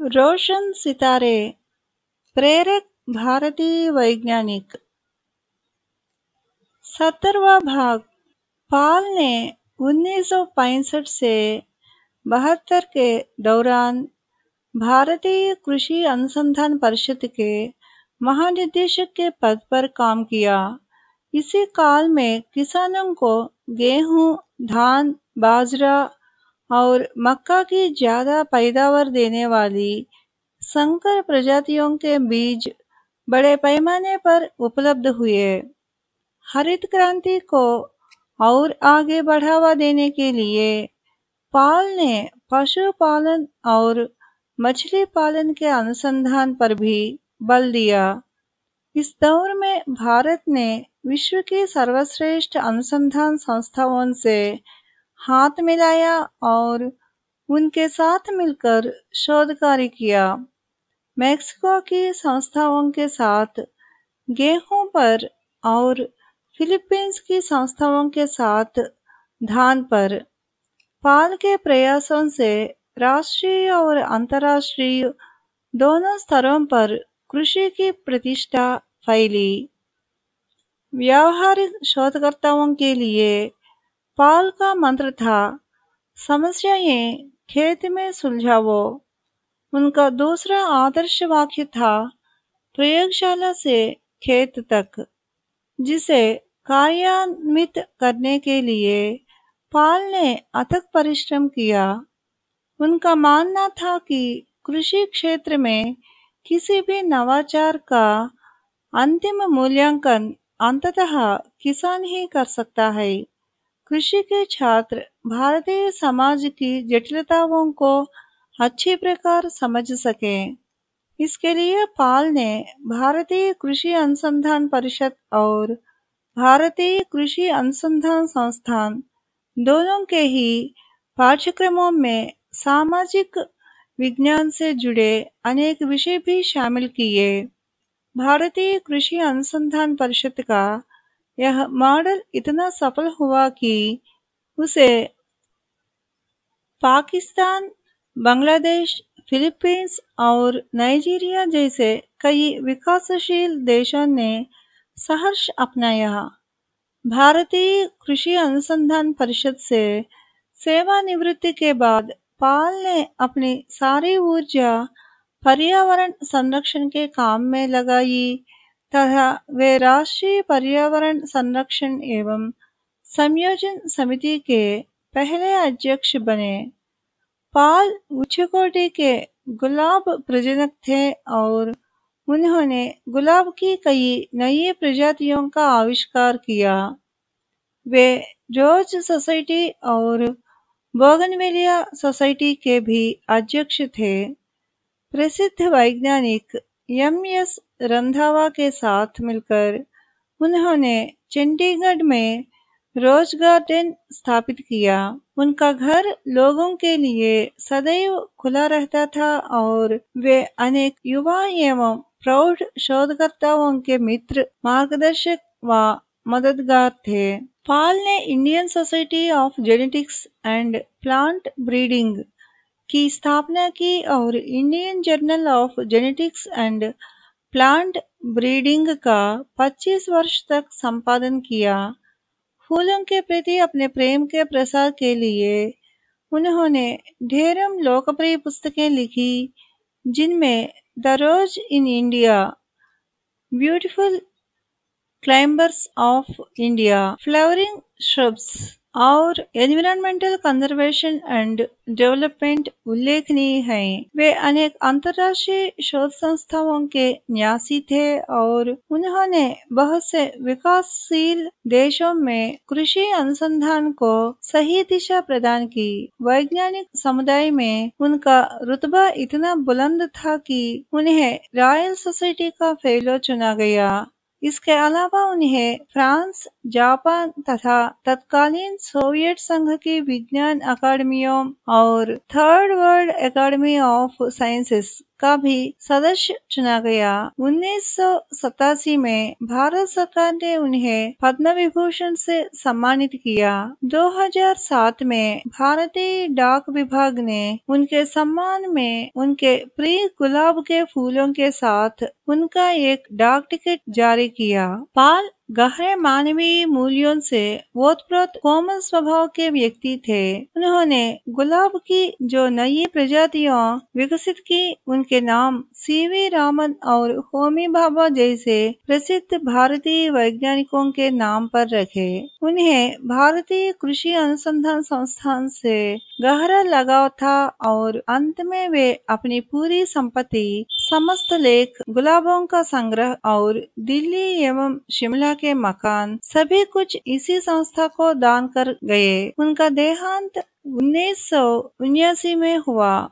रोशन सितारे प्रेरक भारतीय वैज्ञानिक। सत्तरवा भाग पाल ने 1965 से बहत्तर के दौरान भारतीय कृषि अनुसंधान परिषद के महानिदेशक के पद पर काम किया। इसी काल में किसानों को गेहूँ, धान, बाजरा और मक्का की ज़्यादा पैदावार देने वाली संकर प्रजातियों के बीज बड़े पैमाने पर उपलब्ध हुए। हरित क्रांति को और आगे बढ़ावा देने के लिए पाल ने पशुपालन और मछली पालन के अनुसंधान पर भी बल दिया। इस दौर में भारत ने विश्व की सर्वश्रेष्ठ अनुसंधान संस्थाओं से हाथ मिलाया और उनके साथ मिलकर शोध कार्य किया। मैक्सिको की संस्थाओं के साथ, गेहूँ पर और फिलीपींस की संस्थाओं के साथ धान पर। पाल के प्रयासों से राष्ट्रीय और अंतर्राष्ट्रीय दोनों स्तरों पर कृषि की प्रतिष्ठा फैली। व्यावहारिक शोधकर्ताओं के लिए पाल का मंत्र था, समस्याएँ खेत में सुलझावो। उनका दूसरा आदर्श वाक्य था, प्रयोगशाला से खेत तक, जिसे कार्यान्वित करने के लिए पाल ने अथक परिश्रम किया। उनका मानना था कि कृषि क्षेत्र में किसी भी नवाचार का अंतिम मूल्यांकन अंततः किसान ही कर सकता है। कृषि के छात्र भारतीय समाज की जटिलताओं को अच्छी प्रकार समझ सके। इसके लिए पाल ने भारतीय कृषि अनुसंधान परिषद और भारतीय कृषि अनुसंधान संस्थान दोनों के ही पाठ्यक्रमों में सामाजिक विज्ञान से जुड़े अनेक विषय भी शामिल किए। भारतीय कृषि अनुसंधान परिषद का यह मॉडल इतना सफल हुआ कि उसे पाकिस्तान, बांग्लादेश, फिलीपींस और नाइजीरिया जैसे कई विकासशील देशों ने सहर्ष अपनाया। भारतीय कृषि अनुसंधान परिषद से सेवानिवृत्ति के बाद पाल ने अपनी सारी ऊर्जा पर्यावरण संरक्षण के काम में लगाई। तथा वे राष्ट्रीय पर्यावरण संरक्षण एवं संयोजन समिति के पहले अध्यक्ष बने। पाल उच्चकोटि के गुलाब प्रजनक थे और उन्होंने गुलाब की कई नई प्रजातियों का आविष्कार किया। वे रोज सोसाइटी और बोगनवेलिया सोसाइटी के भी अध्यक्ष थे। प्रसिद्ध वैज्ञानिक एम एस रंधावा के साथ मिलकर उन्होंने चंडीगढ़ में रोज गार्डन स्थापित किया। उनका घर लोगों के लिए सदैव खुला रहता था और वे अनेक युवा एवं प्रौढ़ शोधकर्ताओं के मित्र, मार्गदर्शक व मददगार थे। पाल ने Indian society of genetics and plant breeding की स्थापना की और Indian journal of genetics and plant breeding का 25 वर्ष तक संपादन किया। फूलों के प्रति अपने प्रेम के प्रसार के लिए उन्होंने ढेरम लोकप्रिय पुस्तकें लिखी, जिनमें the rose in India beautiful climbers of India flowering shrubs और एनवायरमेंटल कंजर्वेशन एंड डेवलपमेंट उल्लेखनीय हैं। वे अनेक अंतर्राष्ट्रीय शोध संस्थाओं के न्यासी थे और उन्होंने बहुत से विकासशील देशों में कृषि अनुसंधान को सही दिशा प्रदान की वैज्ञानिक समुदाय में उनका रुतबा इतना बुलंद था कि उन्हें रॉयल सोसाइटी का फेलो चुना गया इसके अलावा उन्हें फ्रांस, जापान तथा तत्कालीन सोवियत संघ की विज्ञान अकादमियों और third world academy of sciences का भी सदस्य चुना गया। उन्नीस सौ सतासी में भारत सरकार ने उन्हें पद्म विभूषण से सम्मानित किया। 2007 में भारतीय डाक विभाग ने उनके सम्मान में उनके प्रिय गुलाब के फूलों के साथ उनका एक डाक टिकट जारी किया। पाल गहरे मानवीय मूल्यों से ओतप्रोत कोमल स्वभाव के व्यक्ति थे। उन्होंने गुलाब की जो नई प्रजातियाँ, विकसित की, उनके नाम सीवी रामन और होमी भाभा जैसे प्रसिद्ध भारतीय वैज्ञानिकों के नाम पर रखे। उन्हें भारतीय कृषि अनुसंधान संस्थान से गहरा लगाव था और अंत में वे अपनी पूरी संपत्ति समस्त लेख, गुलाबों का संग्रह और दिल्ली एवं शिमला के मकान, सभी कुछ इसी संस्था को दान कर गए। उनका देहांत उन्नीस में हुआ।